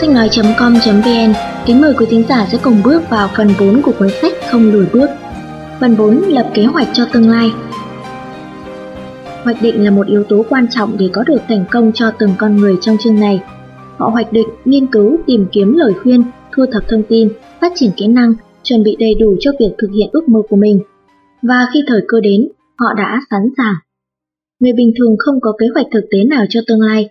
Sách nói.com.vn kính mời quý thính giả sẽ cùng bước vào phần 4 của cuốn sách Không lùi bước. Phần 4 lập kế hoạch cho tương lai. Hoạch định là một yếu tố quan trọng để có được thành công cho từng con người trong chương này. Họ hoạch định, nghiên cứu, tìm kiếm lời khuyên, thu thập thông tin, phát triển kỹ năng, chuẩn bị đầy đủ cho việc thực hiện ước mơ của mình. Và khi thời cơ đến, họ đã sẵn sàng. Người bình thường không có kế hoạch thực tế nào cho tương lai.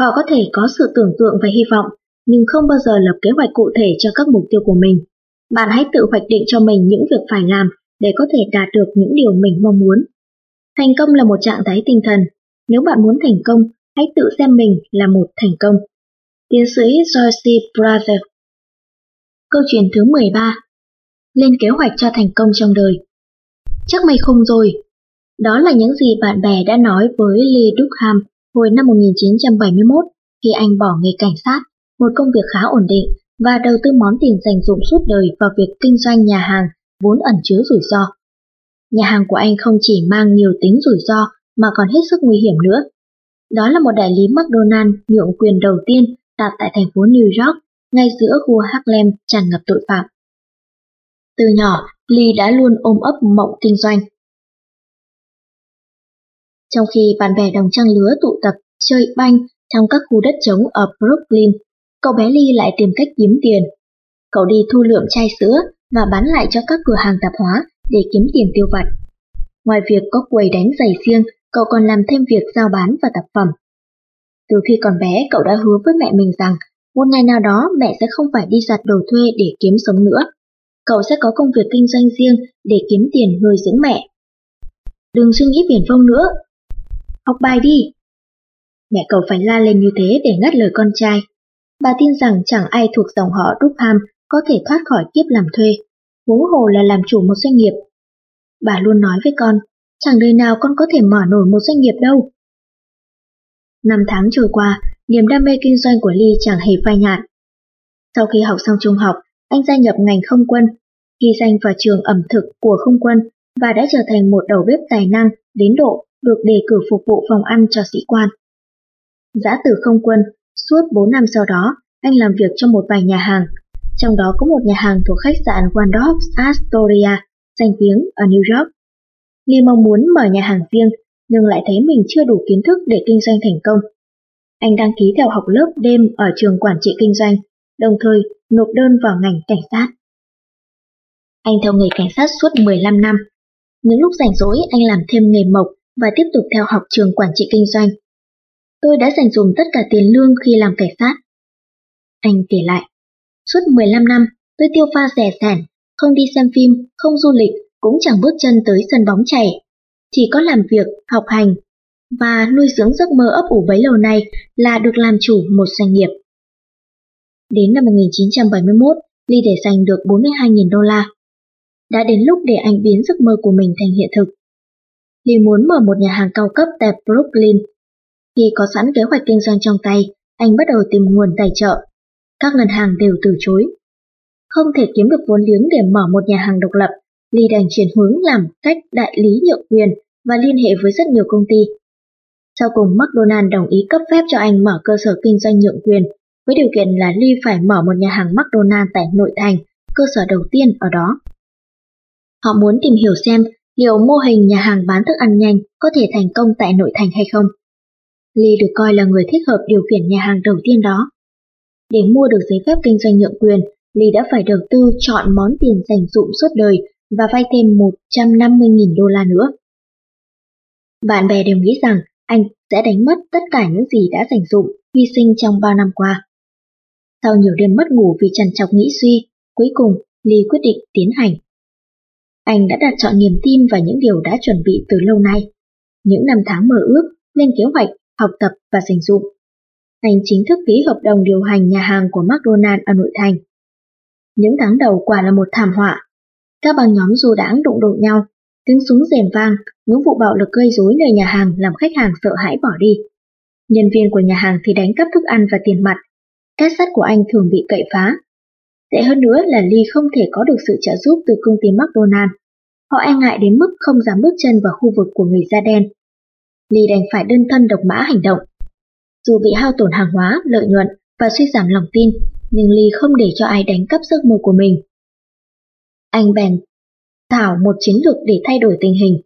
Họ có thể có sự tưởng tượng và hy vọng, nhưng không bao giờ lập kế hoạch cụ thể cho các mục tiêu của mình. Bạn hãy tự hoạch định cho mình những việc phải làm để có thể đạt được những điều mình mong muốn. Thành công là một trạng thái tinh thần. Nếu bạn muốn thành công, hãy tự xem mình là một thành công. Tiến sĩ Joyce Brother Câu chuyện thứ 13 Lên kế hoạch cho thành công trong đời Chắc mày không rồi. Đó là những gì bạn bè đã nói với Lee Dukham hồi năm 1971 khi anh bỏ nghề cảnh sát, một công việc khá ổn định và đầu tư món tiền dành dụng suốt đời vào việc kinh doanh nhà hàng vốn ẩn chứa rủi ro. Nhà hàng của anh không chỉ mang nhiều tính rủi ro mà còn hết sức nguy hiểm nữa. Đó là một đại lý McDonald nhượng quyền đầu tiên đặt tại thành phố New York, ngay giữa khu Harlem tràn ngập tội phạm. Từ nhỏ, Lee đã luôn ôm ấp mộng kinh doanh. Trong khi bạn bè đồng trang lứa tụ tập chơi banh trong các khu đất trống ở Brooklyn, cậu bé Lee lại tìm cách kiếm tiền. Cậu đi thu lượm chai sữa và bán lại cho các cửa hàng tạp hóa để kiếm tiền tiêu vặt. Ngoài việc có quầy đánh giày riêng, cậu còn làm thêm việc giao bán và tạp phẩm. Từ khi còn bé, cậu đã hứa với mẹ mình rằng một ngày nào đó mẹ sẽ không phải đi giặt đồ thuê để kiếm sống nữa. Cậu sẽ có công việc kinh doanh riêng để kiếm tiền nuôi dưỡng mẹ. Đừng suy nghĩ biển vông nữa. Học bài đi. Mẹ cậu phải la lên như thế để ngắt lời con trai. Bà tin rằng chẳng ai thuộc dòng họ Dupham có thể thoát khỏi kiếp làm thuê, huống hồ là làm chủ một doanh nghiệp. Bà luôn nói với con, chẳng đời nào con có thể mở nổi một doanh nghiệp đâu. Năm tháng trôi qua, niềm đam mê kinh doanh của Ly chẳng hề phai nhạt. Sau khi học xong trung học, anh gia nhập ngành không quân, ghi danh vào trường ẩm thực của không quân và đã trở thành một đầu bếp tài năng đến độ được đề cử phục vụ phòng ăn cho sĩ quan. Giã từ không quân, suốt 4 năm sau đó, anh làm việc cho một vài nhà hàng, trong đó có một nhà hàng thuộc khách sạn Waldorf Astoria, danh tiếng ở New York. Lee mong muốn mở nhà hàng riêng, nhưng lại thấy mình chưa đủ kiến thức để kinh doanh thành công. Anh đăng ký theo học lớp đêm ở trường quản trị kinh doanh, đồng thời nộp đơn vào ngành cảnh sát. Anh theo nghề cảnh sát suốt 15 năm. Những lúc rảnh rỗi anh làm thêm nghề mộc và tiếp tục theo học trường quản trị kinh doanh. Tôi đã dành dùng tất cả tiền lương khi làm cảnh sát. Anh kể lại, suốt 15 năm tôi tiêu pha rẻ sẻn, không đi xem phim, không du lịch, cũng chẳng bước chân tới sân bóng chảy. Chỉ có làm việc, học hành và nuôi dưỡng giấc mơ ấp ủ bấy lâu nay là được làm chủ một doanh nghiệp. Đến năm 1971, Ly để dành được 42.000 đô la. Đã đến lúc để anh biến giấc mơ của mình thành hiện thực. Lee muốn mở một nhà hàng cao cấp tại Brooklyn. Khi có sẵn kế hoạch kinh doanh trong tay, anh bắt đầu tìm nguồn tài trợ. Các ngân hàng đều từ chối. Không thể kiếm được vốn liếng để mở một nhà hàng độc lập, Lee đành chuyển hướng làm cách đại lý nhượng quyền và liên hệ với rất nhiều công ty. Sau cùng McDonald đồng ý cấp phép cho anh mở cơ sở kinh doanh nhượng quyền, với điều kiện là Lee phải mở một nhà hàng McDonald tại nội thành, cơ sở đầu tiên ở đó. Họ muốn tìm hiểu xem liệu mô hình nhà hàng bán thức ăn nhanh có thể thành công tại nội thành hay không. Lee được coi là người thích hợp điều khiển nhà hàng đầu tiên đó. Để mua được giấy phép kinh doanh nhượng quyền, Lee đã phải đầu tư chọn món tiền dành dụm suốt đời và vay thêm 150.000 đô la nữa. Bạn bè đều nghĩ rằng anh sẽ đánh mất tất cả những gì đã dành dụm, hy sinh trong bao năm qua. Sau nhiều đêm mất ngủ vì trằn trọc nghĩ suy, cuối cùng Lee quyết định tiến hành. Anh đã đặt chọn niềm tin vào những điều đã chuẩn bị từ lâu nay. Những năm tháng mơ ước, lên kế hoạch, học tập và dành dụng. Anh chính thức ký hợp đồng điều hành nhà hàng của McDonald ở nội thành. Những tháng đầu quả là một thảm họa. Các băng nhóm du đãng đụng độ nhau, tiếng súng rền vang, những vụ bạo lực gây rối nơi nhà hàng làm khách hàng sợ hãi bỏ đi. Nhân viên của nhà hàng thì đánh cắp thức ăn và tiền mặt. Két sắt của anh thường bị cậy phá. Tệ hơn nữa là Lee không thể có được sự trợ giúp từ công ty McDonald. Họ e ngại đến mức không dám bước chân vào khu vực của người da đen. Lee đành phải đơn thân độc mã hành động. Dù bị hao tổn hàng hóa, lợi nhuận và suy giảm lòng tin, nhưng Ly không để cho ai đánh cắp giấc mơ của mình. Anh bèn thảo một chiến lược để thay đổi tình hình.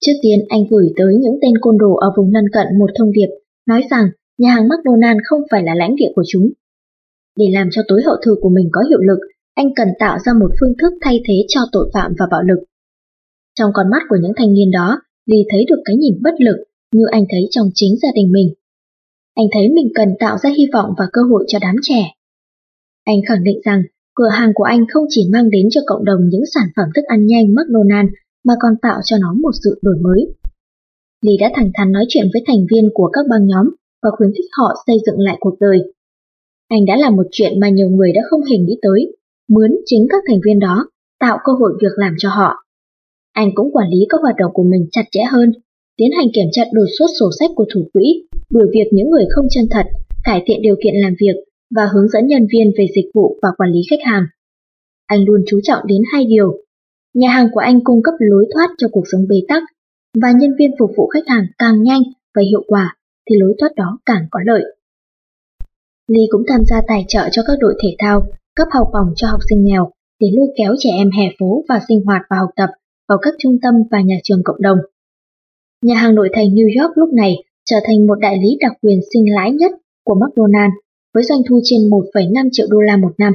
Trước tiên anh gửi tới những tên côn đồ ở vùng lân cận một thông điệp, nói rằng nhà hàng McDonald không phải là lãnh địa của chúng. Để làm cho tối hậu thư của mình có hiệu lực, anh cần tạo ra một phương thức thay thế cho tội phạm và bạo lực. Trong con mắt của những thanh niên đó, Ly thấy được cái nhìn bất lực như anh thấy trong chính gia đình mình. Anh thấy mình cần tạo ra hy vọng và cơ hội cho đám trẻ. Anh khẳng định rằng cửa hàng của anh không chỉ mang đến cho cộng đồng những sản phẩm thức ăn nhanh McDonald's mà còn tạo cho nó một sự đổi mới. Lee đã thẳng thắn nói chuyện với thành viên của các băng nhóm và khuyến khích họ xây dựng lại cuộc đời. Anh đã làm một chuyện mà nhiều người đã không hề nghĩ tới, mướn chính các thành viên đó, tạo cơ hội việc làm cho họ. Anh cũng quản lý các hoạt động của mình chặt chẽ hơn, tiến hành kiểm tra đột xuất sổ sách của thủ quỹ, đuổi việc những người không chân thật, cải thiện điều kiện làm việc và hướng dẫn nhân viên về dịch vụ và quản lý khách hàng. Anh luôn chú trọng đến hai điều. Nhà hàng của anh cung cấp lối thoát cho cuộc sống bế tắc, và nhân viên phục vụ khách hàng càng nhanh và hiệu quả thì lối thoát đó càng có lợi. Ly cũng tham gia tài trợ cho các đội thể thao, cấp học bổng cho học sinh nghèo để lôi kéo trẻ em hè phố và sinh hoạt và học tập vào các trung tâm và nhà trường cộng đồng. Nhà hàng nội thành New York lúc này trở thành một đại lý đặc quyền sinh lãi nhất của McDonald's với doanh thu trên 1,5 triệu đô la một năm.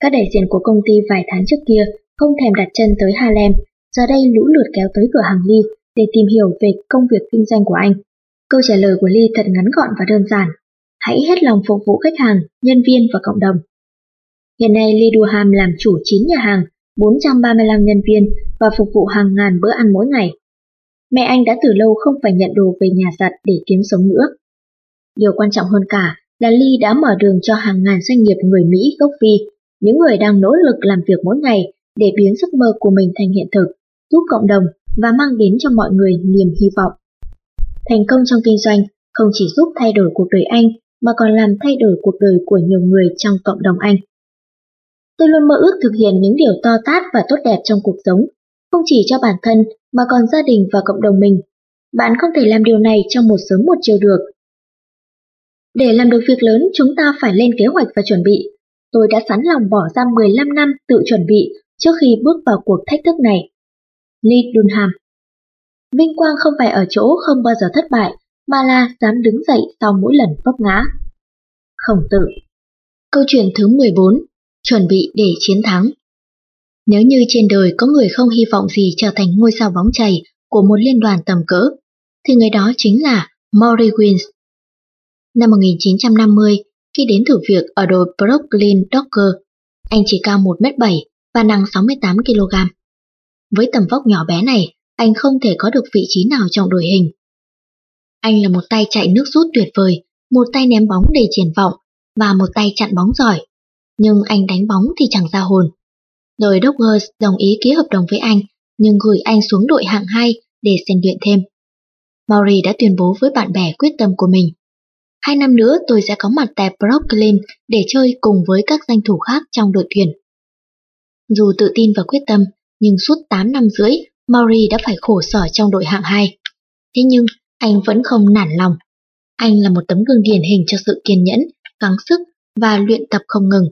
Các đại diện của công ty vài tháng trước kia không thèm đặt chân tới Harlem, giờ đây lũ lượt kéo tới cửa hàng Ly để tìm hiểu về công việc kinh doanh của anh. Câu trả lời của Ly thật ngắn gọn và đơn giản. Hãy hết lòng phục vụ khách hàng, nhân viên và cộng đồng. Hiện nay Lee làm chủ 9 nhà hàng, 435 nhân viên và phục vụ hàng ngàn bữa ăn mỗi ngày. Mẹ anh đã từ lâu không phải nhận đồ về nhà giặt để kiếm sống nữa. Điều quan trọng hơn cả là Lee đã mở đường cho hàng ngàn doanh nghiệp người Mỹ gốc Phi, những người đang nỗ lực làm việc mỗi ngày để biến giấc mơ của mình thành hiện thực, giúp cộng đồng và mang đến cho mọi người niềm hy vọng. Thành công trong kinh doanh không chỉ giúp thay đổi cuộc đời anh mà còn làm thay đổi cuộc đời của nhiều người trong cộng đồng anh. Tôi luôn mơ ước thực hiện những điều to tát và tốt đẹp trong cuộc sống, không chỉ cho bản thân mà còn gia đình và cộng đồng mình. Bạn không thể làm điều này trong một sớm một chiều được, để làm được việc lớn chúng ta phải lên kế hoạch và chuẩn bị. Tôi đã sẵn lòng bỏ ra 15 năm tự chuẩn bị trước khi bước vào cuộc thách thức này. Lee Dunham Vinh quang không phải ở chỗ không bao giờ thất bại, mà là dám đứng dậy sau mỗi lần vấp ngã. Khổng tử Câu chuyện thứ 14 Chuẩn bị để chiến thắng Nếu như trên đời có người không hy vọng gì trở thành ngôi sao bóng chày của một liên đoàn tầm cỡ, thì người đó chính là Maury Wins. Năm 1950, khi đến thử việc ở đội Brooklyn Docker, anh chỉ cao 1m7 và nặng 68kg. Với tầm vóc nhỏ bé này, anh không thể có được vị trí nào trong đội hình. Anh là một tay chạy nước rút tuyệt vời, một tay ném bóng đầy triển vọng và một tay chặn bóng giỏi. Nhưng anh đánh bóng thì chẳng ra hồn. Đội Dockers đồng ý ký hợp đồng với anh, nhưng gửi anh xuống đội hạng 2 để rèn luyện thêm. Maury đã tuyên bố với bạn bè quyết tâm của mình. Hai năm nữa tôi sẽ có mặt tại Brooklyn để chơi cùng với các danh thủ khác trong đội tuyển. Dù tự tin và quyết tâm, nhưng suốt 8 năm rưỡi, Maury đã phải khổ sở trong đội hạng 2. Thế nhưng, anh vẫn không nản lòng. Anh là một tấm gương điển hình cho sự kiên nhẫn, gắng sức và luyện tập không ngừng.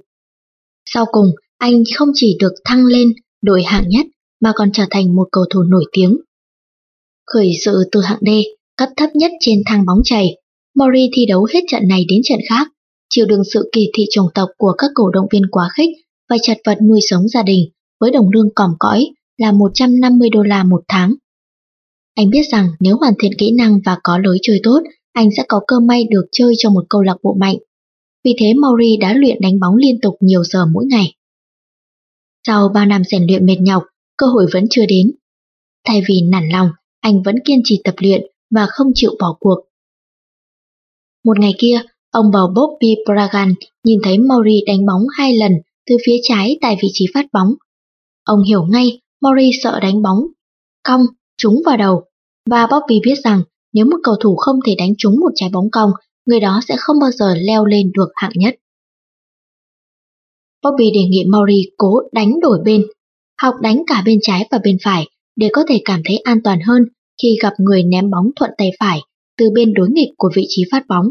Sau cùng, anh không chỉ được thăng lên đội hạng nhất mà còn trở thành một cầu thủ nổi tiếng. Khởi sự từ hạng D, cấp thấp nhất trên thang bóng chày, Mori thi đấu hết trận này đến trận khác, chịu đựng sự kỳ thị chủng tộc của các cổ động viên quá khích và chặt vật nuôi sống gia đình với đồng lương còm cõi là 150 đô la một tháng. Anh biết rằng nếu hoàn thiện kỹ năng và có lối chơi tốt, anh sẽ có cơ may được chơi cho một câu lạc bộ mạnh. Vì thế Mauri đã luyện đánh bóng liên tục nhiều giờ mỗi ngày. Sau bao năm rèn luyện mệt nhọc, cơ hội vẫn chưa đến. Thay vì nản lòng, anh vẫn kiên trì tập luyện và không chịu bỏ cuộc. Một ngày kia, ông bầu Bobby Bragan nhìn thấy Maury đánh bóng hai lần từ phía trái tại vị trí phát bóng. Ông hiểu ngay Maury sợ đánh bóng, cong, trúng vào đầu, và Bobby biết rằng nếu một cầu thủ không thể đánh trúng một trái bóng cong, người đó sẽ không bao giờ leo lên được hạng nhất. Bobby đề nghị Maury cố đánh đổi bên, học đánh cả bên trái và bên phải để có thể cảm thấy an toàn hơn khi gặp người ném bóng thuận tay phải từ bên đối nghịch của vị trí phát bóng.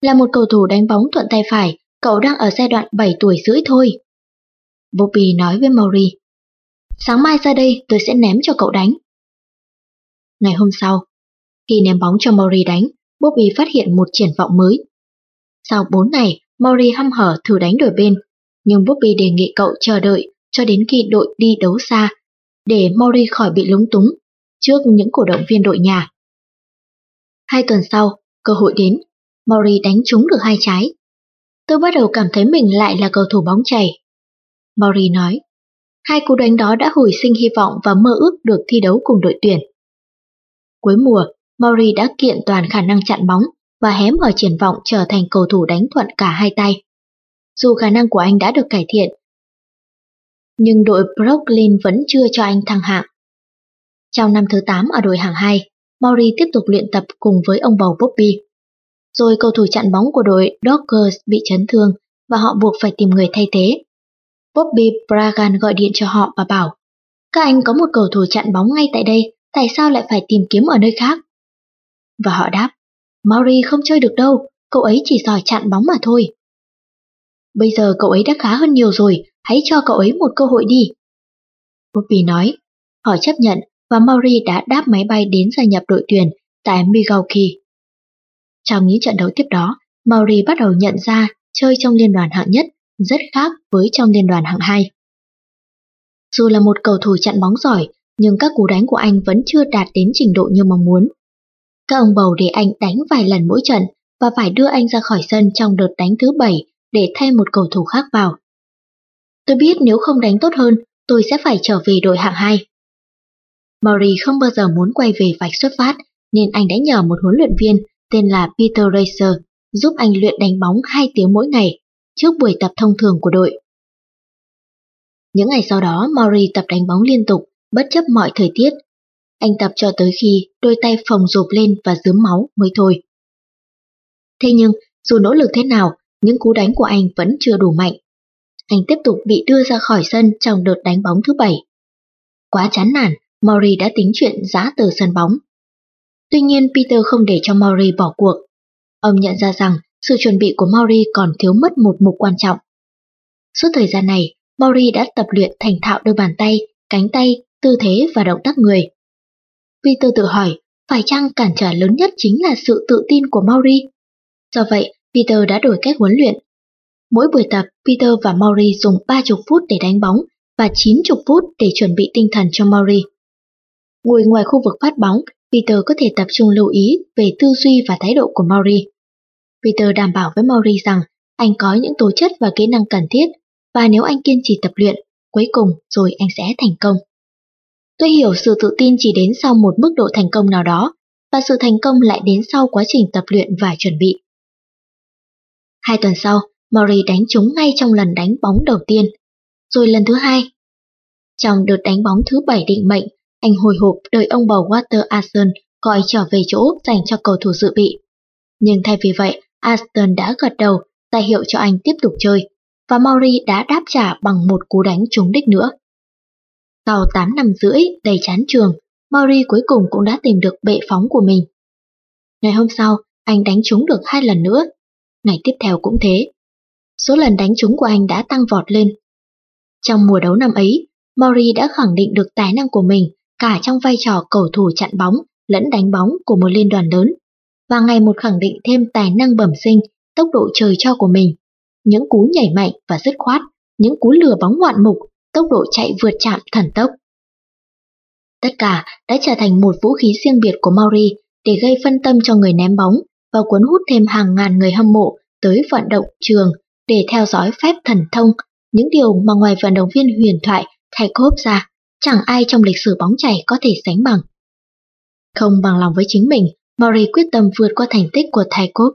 Là một cầu thủ đánh bóng thuận tay phải, cậu đang ở giai đoạn 7 tuổi rưỡi thôi. Bobby nói với Maury. Sáng mai ra đây tôi sẽ ném cho cậu đánh. Ngày hôm sau, khi ném bóng cho Mori đánh, Bobby phát hiện một triển vọng mới. Sau 4 ngày, Mori hăm hở thử đánh đổi bên, nhưng Bobby đề nghị cậu chờ đợi cho đến khi đội đi đấu xa, để Mori khỏi bị lúng túng trước những cổ động viên đội nhà. Hai tuần sau, cơ hội đến, Mori đánh trúng được hai trái. Tôi bắt đầu cảm thấy mình lại là cầu thủ bóng chảy. Mori nói, hai cú đánh đó đã hồi sinh hy vọng và mơ ước được thi đấu cùng đội tuyển. Cuối mùa, Maury đã kiện toàn khả năng chặn bóng và hé mở triển vọng trở thành cầu thủ đánh thuận cả hai tay. Dù khả năng của anh đã được cải thiện, nhưng đội Brooklyn vẫn chưa cho anh thăng hạng. Trong năm thứ 8 ở đội hạng 2, Maury tiếp tục luyện tập cùng với ông bầu Bobby. Rồi cầu thủ chặn bóng của đội Dodgers bị chấn thương và họ buộc phải tìm người thay thế. Bobby Bragan gọi điện cho họ và bảo Các anh có một cầu thủ chặn bóng ngay tại đây, tại sao lại phải tìm kiếm ở nơi khác? Và họ đáp Maury không chơi được đâu, cậu ấy chỉ giỏi chặn bóng mà thôi. Bây giờ cậu ấy đã khá hơn nhiều rồi, hãy cho cậu ấy một cơ hội đi. Bobby nói, họ chấp nhận và Maury đã đáp máy bay đến gia nhập đội tuyển tại Milwaukee. Trong những trận đấu tiếp đó, Maury bắt đầu nhận ra chơi trong liên đoàn hạng nhất rất khác với trong liên đoàn hạng 2. Dù là một cầu thủ chặn bóng giỏi, nhưng các cú đánh của anh vẫn chưa đạt đến trình độ như mong muốn. Các ông bầu để anh đánh vài lần mỗi trận và phải đưa anh ra khỏi sân trong đợt đánh thứ bảy để thay một cầu thủ khác vào. Tôi biết nếu không đánh tốt hơn, tôi sẽ phải trở về đội hạng 2. Murray không bao giờ muốn quay về vạch xuất phát, nên anh đã nhờ một huấn luyện viên tên là Peter Racer giúp anh luyện đánh bóng 2 tiếng mỗi ngày trước buổi tập thông thường của đội. Những ngày sau đó, Murray tập đánh bóng liên tục, bất chấp mọi thời tiết. Anh tập cho tới khi đôi tay phồng rộp lên và dướm máu mới thôi. Thế nhưng, dù nỗ lực thế nào, những cú đánh của anh vẫn chưa đủ mạnh. Anh tiếp tục bị đưa ra khỏi sân trong đợt đánh bóng thứ bảy. Quá chán nản, Maury đã tính chuyện giã từ sân bóng. Tuy nhiên Peter không để cho Maury bỏ cuộc. Ông nhận ra rằng sự chuẩn bị của Maury còn thiếu mất một mục quan trọng. Suốt thời gian này, Maury đã tập luyện thành thạo đôi bàn tay, cánh tay, tư thế và động tác người. Peter tự hỏi, phải chăng cản trở lớn nhất chính là sự tự tin của Maury? Do vậy, Peter đã đổi cách huấn luyện. Mỗi buổi tập, Peter và Maury dùng 30 phút để đánh bóng và 90 phút để chuẩn bị tinh thần cho Maury. Ngồi ngoài khu vực phát bóng, Peter có thể tập trung lưu ý về tư duy và thái độ của Maury. Peter đảm bảo với Maury rằng anh có những tố chất và kỹ năng cần thiết và nếu anh kiên trì tập luyện, cuối cùng rồi anh sẽ thành công. Tôi hiểu sự tự tin chỉ đến sau một mức độ thành công nào đó và sự thành công lại đến sau quá trình tập luyện và chuẩn bị. Hai tuần sau, mori đánh trúng ngay trong lần đánh bóng đầu tiên, rồi lần thứ hai. Trong đợt đánh bóng thứ bảy định mệnh, anh hồi hộp đợi ông bầu Walter Aston gọi trở về chỗ dành cho cầu thủ dự bị. Nhưng thay vì vậy, Aston đã gật đầu, ra hiệu cho anh tiếp tục chơi, và Maury đã đáp trả bằng một cú đánh trúng đích nữa. Sau 8 năm rưỡi đầy chán trường, Maury cuối cùng cũng đã tìm được bệ phóng của mình. Ngày hôm sau, anh đánh trúng được hai lần nữa. Ngày tiếp theo cũng thế. Số lần đánh trúng của anh đã tăng vọt lên. Trong mùa đấu năm ấy, Maury đã khẳng định được tài năng của mình cả trong vai trò cầu thủ chặn bóng lẫn đánh bóng của một liên đoàn lớn, và ngày một khẳng định thêm tài năng bẩm sinh, tốc độ trời cho của mình. Những cú nhảy mạnh và dứt khoát, những cú lừa bóng ngoạn mục, tốc độ chạy vượt chạm thần tốc. Tất cả đã trở thành một vũ khí riêng biệt của Mauri để gây phân tâm cho người ném bóng và cuốn hút thêm hàng ngàn người hâm mộ tới vận động trường để theo dõi phép thần thông, những điều mà ngoài vận động viên huyền thoại Thay Cốp ra chẳng ai trong lịch sử bóng chảy có thể sánh bằng. Không bằng lòng với chính mình, Murray quyết tâm vượt qua thành tích của Thai Cốp.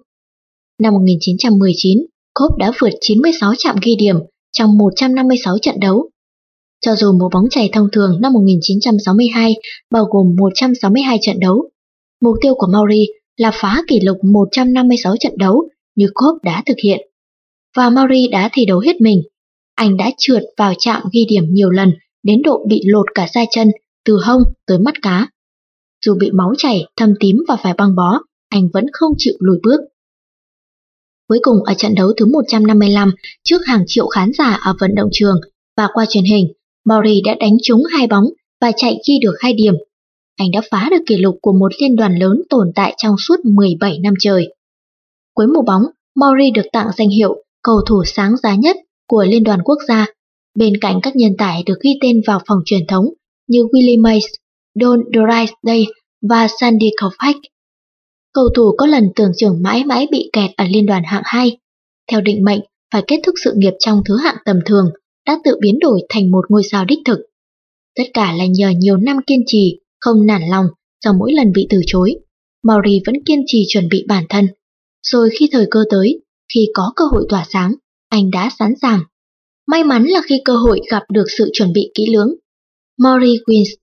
Năm 1919, Cốp đã vượt 96 trạm ghi điểm trong 156 trận đấu. Cho dù mùa bóng chày thông thường năm 1962 bao gồm 162 trận đấu, mục tiêu của Maury là phá kỷ lục 156 trận đấu như Cốp đã thực hiện. Và Maury đã thi đấu hết mình. Anh đã trượt vào trạm ghi điểm nhiều lần đến độ bị lột cả da chân, từ hông tới mắt cá. Dù bị máu chảy, thâm tím và phải băng bó, anh vẫn không chịu lùi bước. Cuối cùng ở trận đấu thứ 155 trước hàng triệu khán giả ở vận động trường và qua truyền hình, Maury đã đánh trúng hai bóng và chạy ghi được hai điểm. Anh đã phá được kỷ lục của một liên đoàn lớn tồn tại trong suốt 17 năm trời. Cuối mùa bóng, Maury được tặng danh hiệu cầu thủ sáng giá nhất của Liên đoàn quốc gia, bên cạnh các nhân tài được ghi tên vào phòng truyền thống như Willie Mays, Don Drysdale và Sandy Koufax. Cầu thủ có lần tưởng chừng mãi mãi bị kẹt ở liên đoàn hạng 2. Theo định mệnh, phải kết thúc sự nghiệp trong thứ hạng tầm thường, đã tự biến đổi thành một ngôi sao đích thực. Tất cả là nhờ nhiều năm kiên trì, không nản lòng sau mỗi lần bị từ chối. Maury vẫn kiên trì chuẩn bị bản thân. Rồi khi thời cơ tới, khi có cơ hội tỏa sáng, anh đã sẵn sàng. May mắn là khi cơ hội gặp được sự chuẩn bị kỹ lưỡng. Maury Wins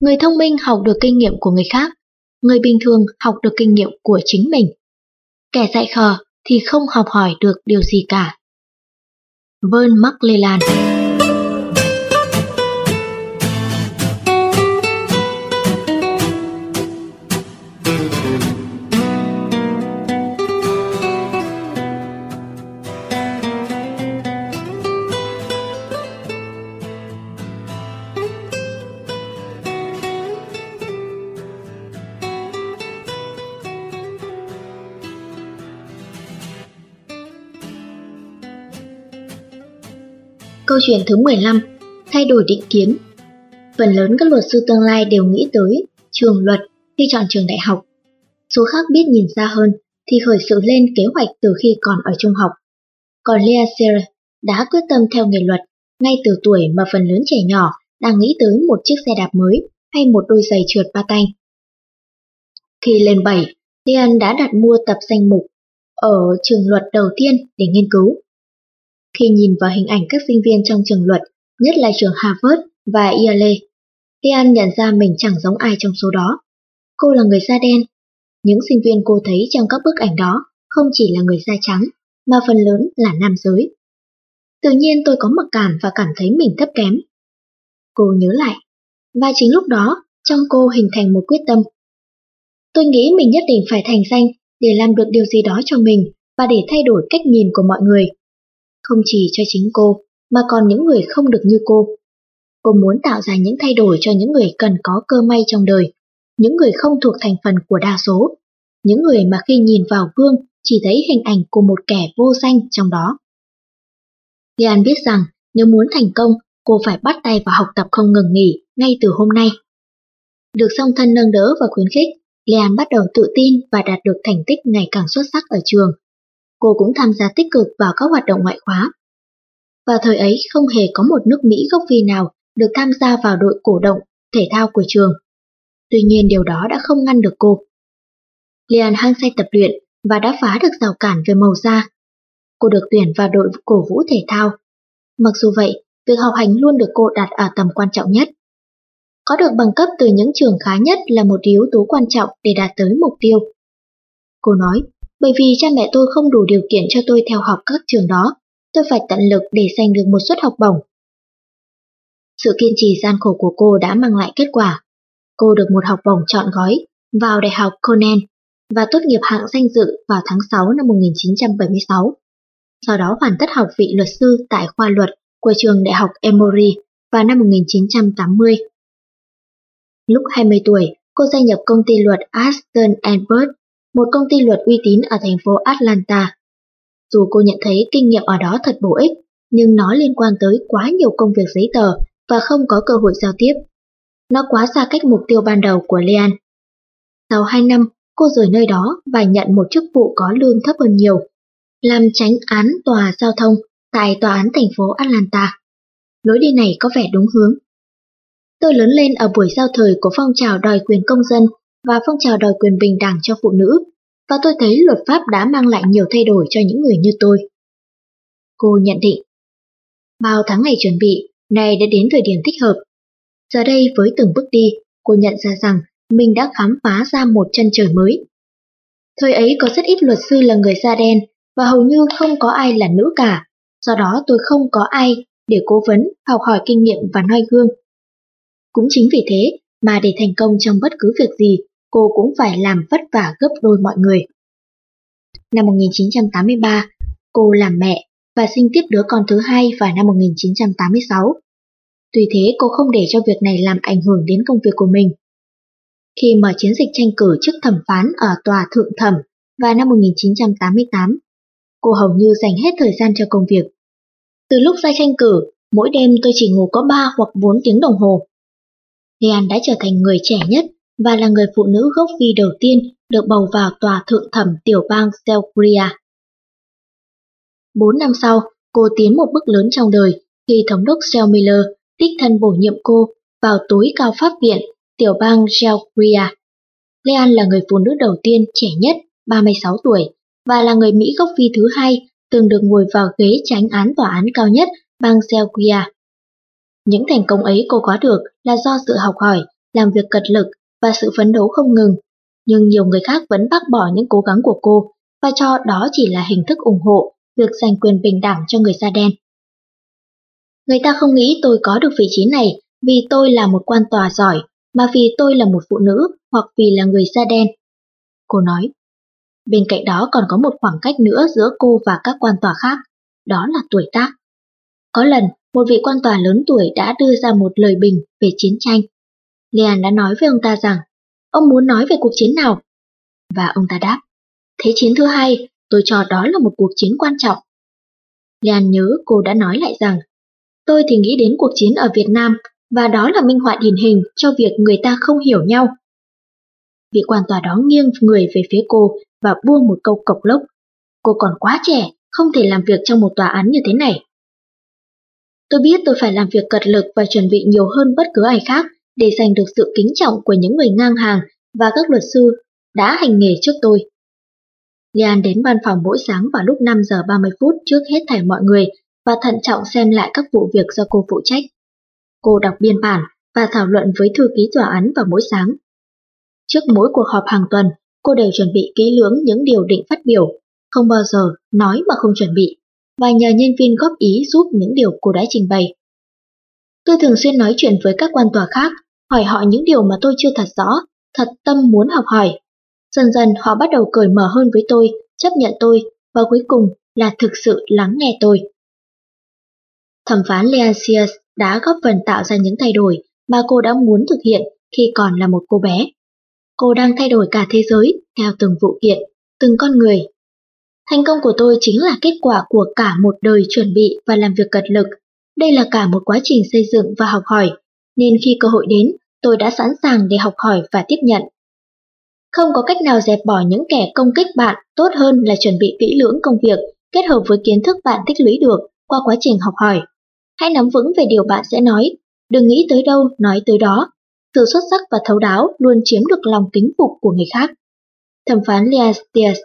Người thông minh học được kinh nghiệm của người khác, người bình thường học được kinh nghiệm của chính mình. Kẻ dạy khờ thì không học hỏi được điều gì cả. Vern McLellan Câu chuyện thứ 15 Thay đổi định kiến Phần lớn các luật sư tương lai đều nghĩ tới trường luật khi chọn trường đại học. Số khác biết nhìn xa hơn thì khởi sự lên kế hoạch từ khi còn ở trung học. Còn Lea Serre đã quyết tâm theo nghề luật ngay từ tuổi mà phần lớn trẻ nhỏ đang nghĩ tới một chiếc xe đạp mới hay một đôi giày trượt ba tanh. Khi lên 7, Lian đã đặt mua tập danh mục ở trường luật đầu tiên để nghiên cứu. Khi nhìn vào hình ảnh các sinh viên trong trường luật, nhất là trường Harvard và Yale, Lian nhận ra mình chẳng giống ai trong số đó. Cô là người da đen. Những sinh viên cô thấy trong các bức ảnh đó không chỉ là người da trắng, mà phần lớn là nam giới. Tự nhiên tôi có mặc cảm và cảm thấy mình thấp kém. Cô nhớ lại, và chính lúc đó, trong cô hình thành một quyết tâm. Tôi nghĩ mình nhất định phải thành danh để làm được điều gì đó cho mình và để thay đổi cách nhìn của mọi người không chỉ cho chính cô, mà còn những người không được như cô. Cô muốn tạo ra những thay đổi cho những người cần có cơ may trong đời, những người không thuộc thành phần của đa số, những người mà khi nhìn vào gương chỉ thấy hình ảnh của một kẻ vô danh trong đó. Lian biết rằng nếu muốn thành công, cô phải bắt tay vào học tập không ngừng nghỉ ngay từ hôm nay. Được song thân nâng đỡ và khuyến khích, Lian bắt đầu tự tin và đạt được thành tích ngày càng xuất sắc ở trường cô cũng tham gia tích cực vào các hoạt động ngoại khóa. Vào thời ấy không hề có một nước Mỹ gốc Phi nào được tham gia vào đội cổ động thể thao của trường. Tuy nhiên điều đó đã không ngăn được cô. Lian hăng say tập luyện và đã phá được rào cản về màu da. Cô được tuyển vào đội cổ vũ thể thao. Mặc dù vậy, việc học hành luôn được cô đặt ở tầm quan trọng nhất. Có được bằng cấp từ những trường khá nhất là một yếu tố quan trọng để đạt tới mục tiêu. Cô nói, bởi vì cha mẹ tôi không đủ điều kiện cho tôi theo học các trường đó, tôi phải tận lực để giành được một suất học bổng. Sự kiên trì gian khổ của cô đã mang lại kết quả. Cô được một học bổng chọn gói vào Đại học Cornell và tốt nghiệp hạng danh dự vào tháng 6 năm 1976. Sau đó hoàn tất học vị luật sư tại khoa luật của trường Đại học Emory vào năm 1980. Lúc 20 tuổi, cô gia nhập công ty luật Aston Bird một công ty luật uy tín ở thành phố Atlanta. Dù cô nhận thấy kinh nghiệm ở đó thật bổ ích, nhưng nó liên quan tới quá nhiều công việc giấy tờ và không có cơ hội giao tiếp. Nó quá xa cách mục tiêu ban đầu của Leanne. Sau 2 năm, cô rời nơi đó và nhận một chức vụ có lương thấp hơn nhiều, làm tránh án tòa giao thông tại tòa án thành phố Atlanta. Lối đi này có vẻ đúng hướng. Tôi lớn lên ở buổi giao thời của phong trào đòi quyền công dân và phong trào đòi quyền bình đẳng cho phụ nữ, và tôi thấy luật pháp đã mang lại nhiều thay đổi cho những người như tôi. Cô nhận định, bao tháng ngày chuẩn bị, nay đã đến thời điểm thích hợp. Giờ đây với từng bước đi, cô nhận ra rằng mình đã khám phá ra một chân trời mới. Thời ấy có rất ít luật sư là người da đen và hầu như không có ai là nữ cả, do đó tôi không có ai để cố vấn, học hỏi kinh nghiệm và noi gương. Cũng chính vì thế mà để thành công trong bất cứ việc gì, cô cũng phải làm vất vả gấp đôi mọi người. năm 1983, cô làm mẹ và sinh tiếp đứa con thứ hai vào năm 1986. Tuy thế cô không để cho việc này làm ảnh hưởng đến công việc của mình. Khi mở chiến dịch tranh cử chức thẩm phán ở tòa thượng thẩm vào năm 1988, cô hầu như dành hết thời gian cho công việc. Từ lúc ra tranh cử, mỗi đêm tôi chỉ ngủ có 3 hoặc 4 tiếng đồng hồ. Leanne đã trở thành người trẻ nhất và là người phụ nữ gốc Phi đầu tiên được bầu vào tòa thượng thẩm tiểu bang Selkria. Bốn năm sau, cô tiến một bước lớn trong đời khi thống đốc Sel Miller đích thân bổ nhiệm cô vào tối cao pháp viện tiểu bang Selkria. Leanne là người phụ nữ đầu tiên trẻ nhất, 36 tuổi, và là người Mỹ gốc Phi thứ hai từng được ngồi vào ghế tránh án tòa án cao nhất bang Selkria. Những thành công ấy cô có được là do sự học hỏi, làm việc cật lực và sự phấn đấu không ngừng, nhưng nhiều người khác vẫn bác bỏ những cố gắng của cô và cho đó chỉ là hình thức ủng hộ việc giành quyền bình đẳng cho người da đen. Người ta không nghĩ tôi có được vị trí này vì tôi là một quan tòa giỏi, mà vì tôi là một phụ nữ hoặc vì là người da đen. Cô nói, bên cạnh đó còn có một khoảng cách nữa giữa cô và các quan tòa khác, đó là tuổi tác. Có lần, một vị quan tòa lớn tuổi đã đưa ra một lời bình về chiến tranh. Leon đã nói với ông ta rằng, ông muốn nói về cuộc chiến nào? Và ông ta đáp, thế chiến thứ hai, tôi cho đó là một cuộc chiến quan trọng. Leon nhớ cô đã nói lại rằng, tôi thì nghĩ đến cuộc chiến ở Việt Nam và đó là minh họa điển hình cho việc người ta không hiểu nhau. Vị quan tòa đó nghiêng người về phía cô và buông một câu cộc lốc. Cô còn quá trẻ, không thể làm việc trong một tòa án như thế này. Tôi biết tôi phải làm việc cật lực và chuẩn bị nhiều hơn bất cứ ai khác để giành được sự kính trọng của những người ngang hàng và các luật sư đã hành nghề trước tôi. Lian đến văn phòng mỗi sáng vào lúc 5 giờ 30 phút trước hết thảy mọi người và thận trọng xem lại các vụ việc do cô phụ trách. Cô đọc biên bản và thảo luận với thư ký tòa án vào mỗi sáng. Trước mỗi cuộc họp hàng tuần, cô đều chuẩn bị kỹ lưỡng những điều định phát biểu, không bao giờ nói mà không chuẩn bị và nhờ nhân viên góp ý giúp những điều cô đã trình bày. Tôi thường xuyên nói chuyện với các quan tòa khác, hỏi họ những điều mà tôi chưa thật rõ, thật tâm muốn học hỏi. Dần dần họ bắt đầu cởi mở hơn với tôi, chấp nhận tôi, và cuối cùng là thực sự lắng nghe tôi. Thẩm phán Leah đã góp phần tạo ra những thay đổi mà cô đã muốn thực hiện khi còn là một cô bé. Cô đang thay đổi cả thế giới theo từng vụ kiện, từng con người Thành công của tôi chính là kết quả của cả một đời chuẩn bị và làm việc cật lực. Đây là cả một quá trình xây dựng và học hỏi, nên khi cơ hội đến, tôi đã sẵn sàng để học hỏi và tiếp nhận. Không có cách nào dẹp bỏ những kẻ công kích bạn tốt hơn là chuẩn bị kỹ lưỡng công việc kết hợp với kiến thức bạn tích lũy được qua quá trình học hỏi. Hãy nắm vững về điều bạn sẽ nói, đừng nghĩ tới đâu nói tới đó. Sự xuất sắc và thấu đáo luôn chiếm được lòng kính phục của người khác. Thẩm phán Lea Stiers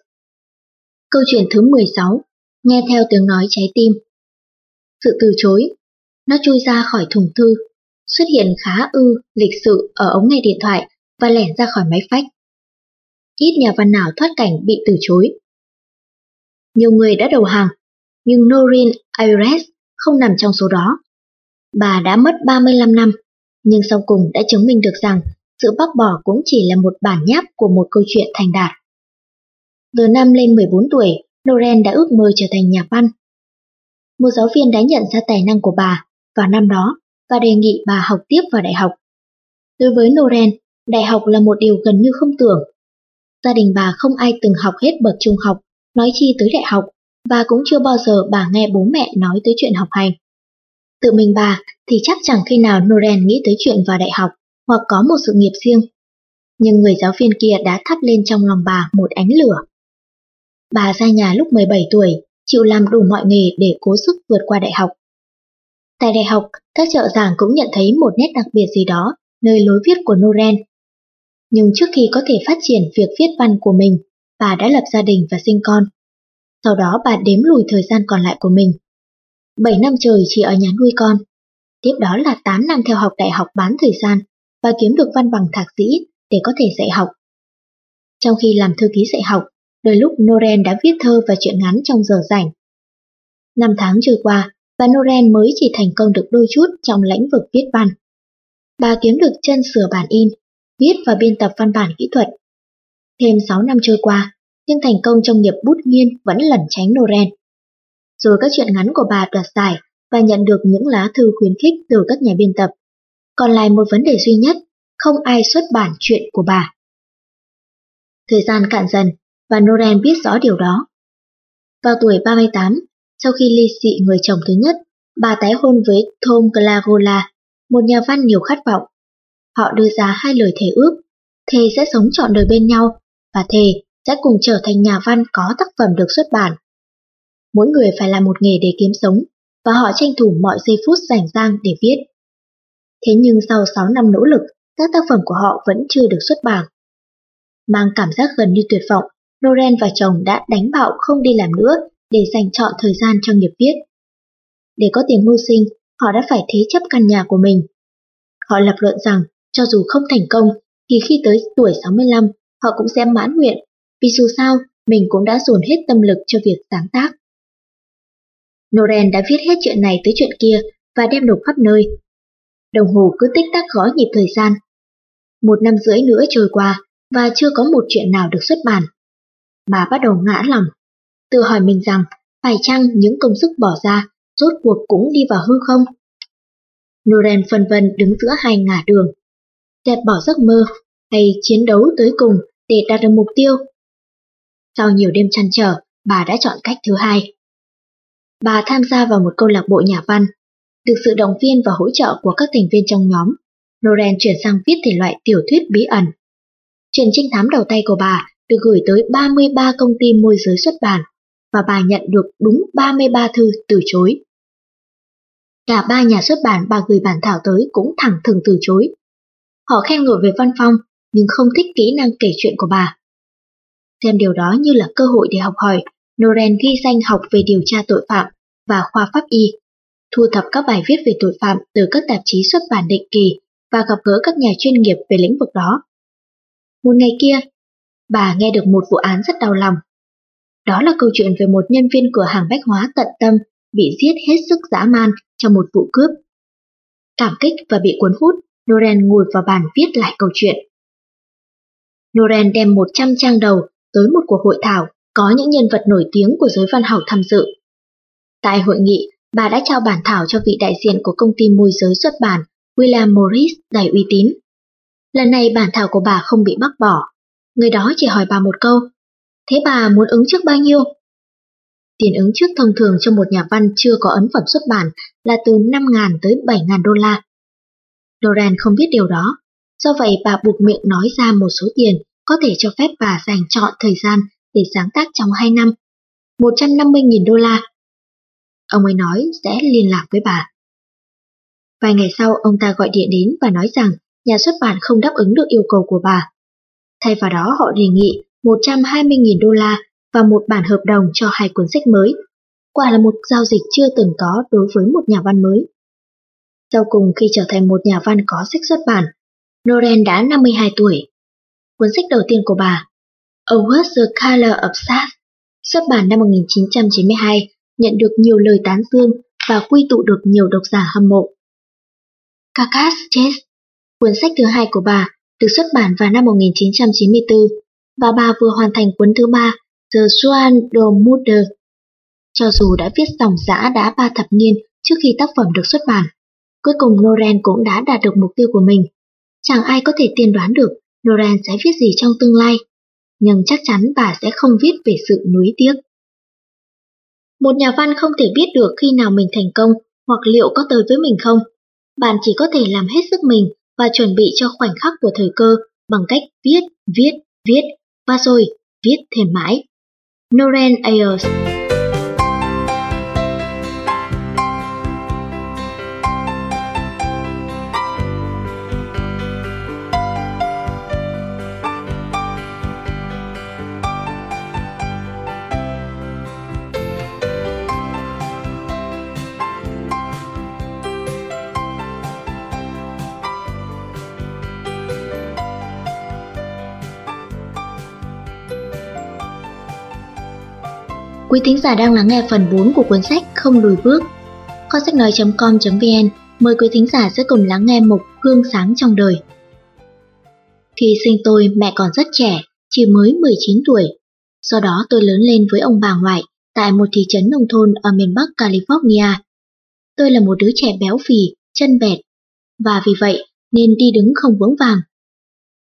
Câu chuyện thứ 16 Nghe theo tiếng nói trái tim Sự từ chối Nó chui ra khỏi thùng thư Xuất hiện khá ư, lịch sự ở ống nghe điện thoại và lẻn ra khỏi máy phách. Ít nhà văn nào thoát cảnh bị từ chối. Nhiều người đã đầu hàng, nhưng Noreen Ayres không nằm trong số đó. Bà đã mất 35 năm, nhưng sau cùng đã chứng minh được rằng sự bác bỏ cũng chỉ là một bản nháp của một câu chuyện thành đạt. Từ năm lên 14 tuổi, Loren đã ước mơ trở thành nhà văn. Một giáo viên đã nhận ra tài năng của bà vào năm đó và đề nghị bà học tiếp vào đại học. Đối với Noren, đại học là một điều gần như không tưởng. Gia đình bà không ai từng học hết bậc trung học, nói chi tới đại học, và cũng chưa bao giờ bà nghe bố mẹ nói tới chuyện học hành. Tự mình bà thì chắc chẳng khi nào Noren nghĩ tới chuyện vào đại học hoặc có một sự nghiệp riêng. Nhưng người giáo viên kia đã thắp lên trong lòng bà một ánh lửa. Bà ra nhà lúc 17 tuổi, chịu làm đủ mọi nghề để cố sức vượt qua đại học. Tại đại học, các trợ giảng cũng nhận thấy một nét đặc biệt gì đó nơi lối viết của Noren. Nhưng trước khi có thể phát triển việc viết văn của mình, bà đã lập gia đình và sinh con. Sau đó bà đếm lùi thời gian còn lại của mình. 7 năm trời chỉ ở nhà nuôi con. Tiếp đó là 8 năm theo học đại học bán thời gian và kiếm được văn bằng thạc sĩ để có thể dạy học. Trong khi làm thư ký dạy học, đôi lúc Noren đã viết thơ và truyện ngắn trong giờ rảnh. Năm tháng trôi qua, và Noren mới chỉ thành công được đôi chút trong lĩnh vực viết văn. Bà kiếm được chân sửa bản in, viết và biên tập văn bản kỹ thuật. Thêm 6 năm trôi qua, nhưng thành công trong nghiệp bút nghiên vẫn lẩn tránh Noren. Rồi các chuyện ngắn của bà đoạt giải và nhận được những lá thư khuyến khích từ các nhà biên tập. Còn lại một vấn đề duy nhất, không ai xuất bản chuyện của bà. Thời gian cạn dần, và Noren biết rõ điều đó. Vào tuổi 38, sau khi ly dị người chồng thứ nhất, bà tái hôn với Tom Glagola, một nhà văn nhiều khát vọng. Họ đưa ra hai lời thề ước, thề sẽ sống trọn đời bên nhau và thề sẽ cùng trở thành nhà văn có tác phẩm được xuất bản. Mỗi người phải làm một nghề để kiếm sống, và họ tranh thủ mọi giây phút rảnh rang để viết. Thế nhưng sau 6 năm nỗ lực, các tác phẩm của họ vẫn chưa được xuất bản. Mang cảm giác gần như tuyệt vọng, Loren và chồng đã đánh bạo không đi làm nữa để dành chọn thời gian cho nghiệp viết. Để có tiền mưu sinh, họ đã phải thế chấp căn nhà của mình. Họ lập luận rằng, cho dù không thành công, thì khi tới tuổi 65, họ cũng sẽ mãn nguyện, vì dù sao, mình cũng đã dồn hết tâm lực cho việc sáng tác. Noren đã viết hết chuyện này tới chuyện kia và đem nộp khắp nơi. Đồng hồ cứ tích tắc gói nhịp thời gian. Một năm rưỡi nữa trôi qua và chưa có một chuyện nào được xuất bản. Bà bắt đầu ngã lòng, tự hỏi mình rằng phải chăng những công sức bỏ ra rốt cuộc cũng đi vào hư không? Noren phân vân đứng giữa hai ngả đường. Dẹp bỏ giấc mơ hay chiến đấu tới cùng để đạt được mục tiêu. Sau nhiều đêm chăn trở, bà đã chọn cách thứ hai. Bà tham gia vào một câu lạc bộ nhà văn. Được sự động viên và hỗ trợ của các thành viên trong nhóm, Noren chuyển sang viết thể loại tiểu thuyết bí ẩn. Chuyện trinh thám đầu tay của bà được gửi tới 33 công ty môi giới xuất bản và bà nhận được đúng 33 thư từ chối. Cả ba nhà xuất bản bà gửi bản thảo tới cũng thẳng thừng từ chối. Họ khen ngợi về văn phong nhưng không thích kỹ năng kể chuyện của bà. Xem điều đó như là cơ hội để học hỏi, Noren ghi danh học về điều tra tội phạm và khoa pháp y, thu thập các bài viết về tội phạm từ các tạp chí xuất bản định kỳ và gặp gỡ các nhà chuyên nghiệp về lĩnh vực đó. Một ngày kia, bà nghe được một vụ án rất đau lòng. Đó là câu chuyện về một nhân viên cửa hàng bách hóa tận tâm bị giết hết sức dã man trong một vụ cướp. Cảm kích và bị cuốn hút, Noren ngồi vào bàn viết lại câu chuyện. Noren đem 100 trang đầu tới một cuộc hội thảo có những nhân vật nổi tiếng của giới văn học tham dự. Tại hội nghị, bà đã trao bản thảo cho vị đại diện của công ty môi giới xuất bản William Morris đầy uy tín. Lần này bản thảo của bà không bị bác bỏ. Người đó chỉ hỏi bà một câu. Thế bà muốn ứng trước bao nhiêu? Tiền ứng trước thông thường cho một nhà văn chưa có ấn phẩm xuất bản là từ 5.000 tới 7.000 đô la. Doran không biết điều đó, do vậy bà buộc miệng nói ra một số tiền có thể cho phép bà dành chọn thời gian để sáng tác trong 2 năm. 150.000 đô la. Ông ấy nói sẽ liên lạc với bà. Vài ngày sau ông ta gọi điện đến và nói rằng nhà xuất bản không đáp ứng được yêu cầu của bà. Thay vào đó họ đề nghị 120.000 đô la và một bản hợp đồng cho hai cuốn sách mới. Quả là một giao dịch chưa từng có đối với một nhà văn mới. Sau cùng khi trở thành một nhà văn có sách xuất bản, Noren đã 52 tuổi. Cuốn sách đầu tiên của bà, A What's the Color of Sad, xuất bản năm 1992, nhận được nhiều lời tán dương và quy tụ được nhiều độc giả hâm mộ. Carcass Chase, cuốn sách thứ hai của bà, được xuất bản vào năm 1994 và bà vừa hoàn thành cuốn thứ ba The Swan de Mother. Cho dù đã viết dòng giã đã ba thập niên trước khi tác phẩm được xuất bản, cuối cùng Noren cũng đã đạt được mục tiêu của mình. Chẳng ai có thể tiên đoán được Noren sẽ viết gì trong tương lai, nhưng chắc chắn bà sẽ không viết về sự nuối tiếc. Một nhà văn không thể biết được khi nào mình thành công hoặc liệu có tới với mình không. Bạn chỉ có thể làm hết sức mình và chuẩn bị cho khoảnh khắc của thời cơ bằng cách viết, viết, viết, và rồi viết thêm mãi. Noren Ayers Quý thính giả đang lắng nghe phần 4 của cuốn sách Không lùi bước. Kho sách nói.com.vn mời quý thính giả sẽ cùng lắng nghe mục Hương sáng trong đời. Khi sinh tôi, mẹ còn rất trẻ, chỉ mới 19 tuổi. Sau đó tôi lớn lên với ông bà ngoại tại một thị trấn nông thôn ở miền Bắc California. Tôi là một đứa trẻ béo phì, chân bẹt, và vì vậy nên đi đứng không vững vàng.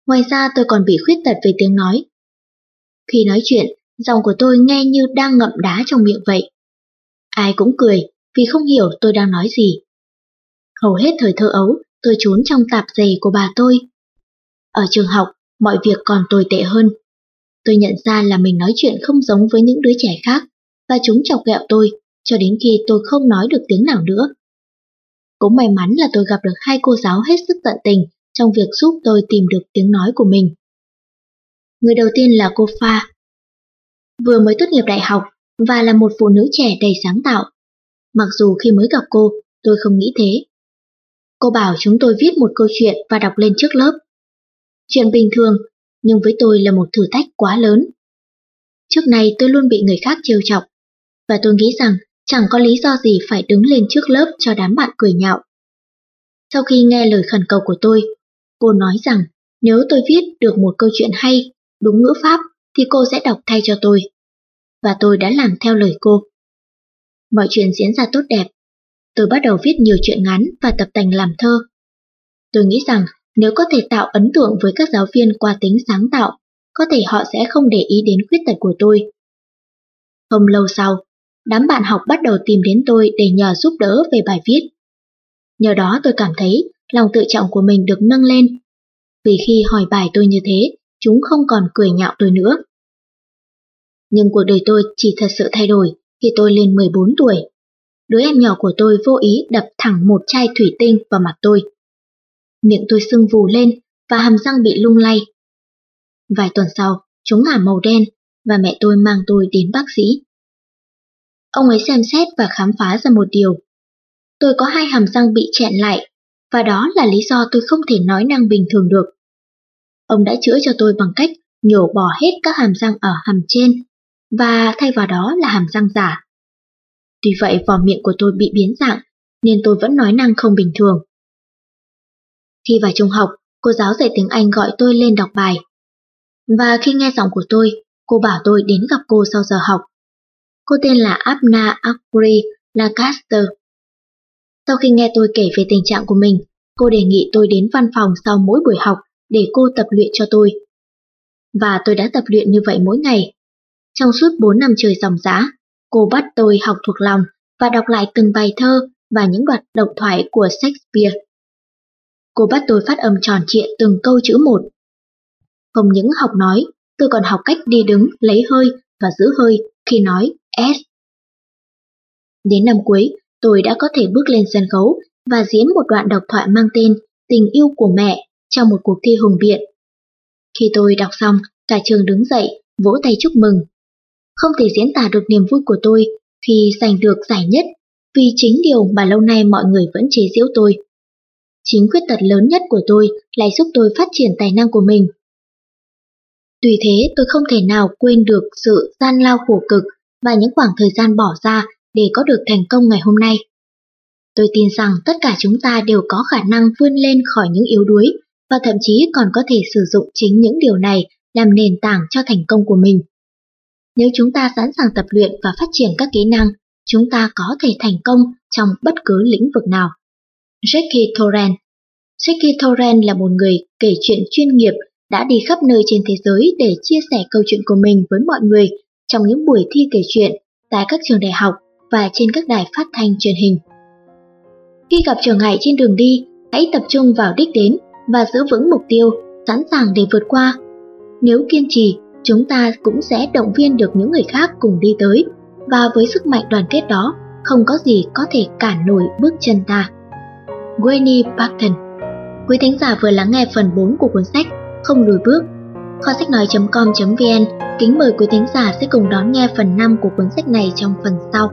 Ngoài ra tôi còn bị khuyết tật về tiếng nói. Khi nói chuyện, giọng của tôi nghe như đang ngậm đá trong miệng vậy. Ai cũng cười vì không hiểu tôi đang nói gì. Hầu hết thời thơ ấu, tôi trốn trong tạp dề của bà tôi. Ở trường học, mọi việc còn tồi tệ hơn. Tôi nhận ra là mình nói chuyện không giống với những đứa trẻ khác, và chúng chọc ghẹo tôi, cho đến khi tôi không nói được tiếng nào nữa. Cũng may mắn là tôi gặp được hai cô giáo hết sức tận tình trong việc giúp tôi tìm được tiếng nói của mình. Người đầu tiên là cô Pha. Vừa mới tốt nghiệp đại học và là một phụ nữ trẻ đầy sáng tạo. Mặc dù khi mới gặp cô, tôi không nghĩ thế. Cô bảo chúng tôi viết một câu chuyện và đọc lên trước lớp. Chuyện bình thường, nhưng với tôi là một thử thách quá lớn. Trước này tôi luôn bị người khác trêu chọc, và tôi nghĩ rằng chẳng có lý do gì phải đứng lên trước lớp cho đám bạn cười nhạo. Sau khi nghe lời khẩn cầu của tôi, cô nói rằng nếu tôi viết được một câu chuyện hay, đúng ngữ pháp, thì cô sẽ đọc thay cho tôi. Và tôi đã làm theo lời cô. Mọi chuyện diễn ra tốt đẹp. Tôi bắt đầu viết nhiều chuyện ngắn và tập tành làm thơ. Tôi nghĩ rằng nếu có thể tạo ấn tượng với các giáo viên qua tính sáng tạo, có thể họ sẽ không để ý đến khuyết tật của tôi. Không lâu sau, đám bạn học bắt đầu tìm đến tôi để nhờ giúp đỡ về bài viết. Nhờ đó tôi cảm thấy lòng tự trọng của mình được nâng lên. Vì khi hỏi bài tôi như thế, chúng không còn cười nhạo tôi nữa. Nhưng cuộc đời tôi chỉ thật sự thay đổi khi tôi lên 14 tuổi. Đứa em nhỏ của tôi vô ý đập thẳng một chai thủy tinh vào mặt tôi. Miệng tôi sưng vù lên và hàm răng bị lung lay. Vài tuần sau, chúng ngả màu đen và mẹ tôi mang tôi đến bác sĩ. Ông ấy xem xét và khám phá ra một điều. Tôi có hai hàm răng bị chẹn lại, và đó là lý do tôi không thể nói năng bình thường được. Ông đã chữa cho tôi bằng cách nhổ bỏ hết các hàm răng ở hàm trên, và thay vào đó là hàm răng giả. Tuy vậy vỏ miệng của tôi bị biến dạng, nên tôi vẫn nói năng không bình thường. Khi vào trung học, cô giáo dạy tiếng Anh gọi tôi lên đọc bài. Và khi nghe giọng của tôi, cô bảo tôi đến gặp cô sau giờ học. Cô tên là Abna Akri Lancaster. Sau khi nghe tôi kể về tình trạng của mình, cô đề nghị tôi đến văn phòng sau mỗi buổi học để cô tập luyện cho tôi. Và tôi đã tập luyện như vậy mỗi ngày. Trong suốt 4 năm trời dòng giã, cô bắt tôi học thuộc lòng và đọc lại từng bài thơ và những đoạn độc thoại của Shakespeare. Cô bắt tôi phát âm tròn trịa từng câu chữ một. Không những học nói, tôi còn học cách đi đứng, lấy hơi và giữ hơi khi nói S. Đến năm cuối, tôi đã có thể bước lên sân khấu và diễn một đoạn độc thoại mang tên Tình yêu của mẹ trong một cuộc thi hùng biện. Khi tôi đọc xong, cả trường đứng dậy, vỗ tay chúc mừng. Không thể diễn tả được niềm vui của tôi khi giành được giải nhất, vì chính điều mà lâu nay mọi người vẫn chế giễu tôi. Chính khuyết tật lớn nhất của tôi lại giúp tôi phát triển tài năng của mình. Tuy thế tôi không thể nào quên được sự gian lao khổ cực và những khoảng thời gian bỏ ra để có được thành công ngày hôm nay. Tôi tin rằng tất cả chúng ta đều có khả năng vươn lên khỏi những yếu đuối và thậm chí còn có thể sử dụng chính những điều này làm nền tảng cho thành công của mình. Nếu chúng ta sẵn sàng tập luyện và phát triển các kỹ năng, chúng ta có thể thành công trong bất cứ lĩnh vực nào. Jackie Torrent Jackie Torrent là một người kể chuyện chuyên nghiệp đã đi khắp nơi trên thế giới để chia sẻ câu chuyện của mình với mọi người trong những buổi thi kể chuyện tại các trường đại học và trên các đài phát thanh truyền hình. Khi gặp trở ngại trên đường đi, hãy tập trung vào đích đến và giữ vững mục tiêu, sẵn sàng để vượt qua. Nếu kiên trì, chúng ta cũng sẽ động viên được những người khác cùng đi tới, và với sức mạnh đoàn kết đó, không có gì có thể cản nổi bước chân ta. Winnie Barton Quý thính giả vừa lắng nghe phần 4 của cuốn sách Không lùi bước. Kho sách nói.com.vn kính mời quý thính giả sẽ cùng đón nghe phần 5 của cuốn sách này trong phần sau.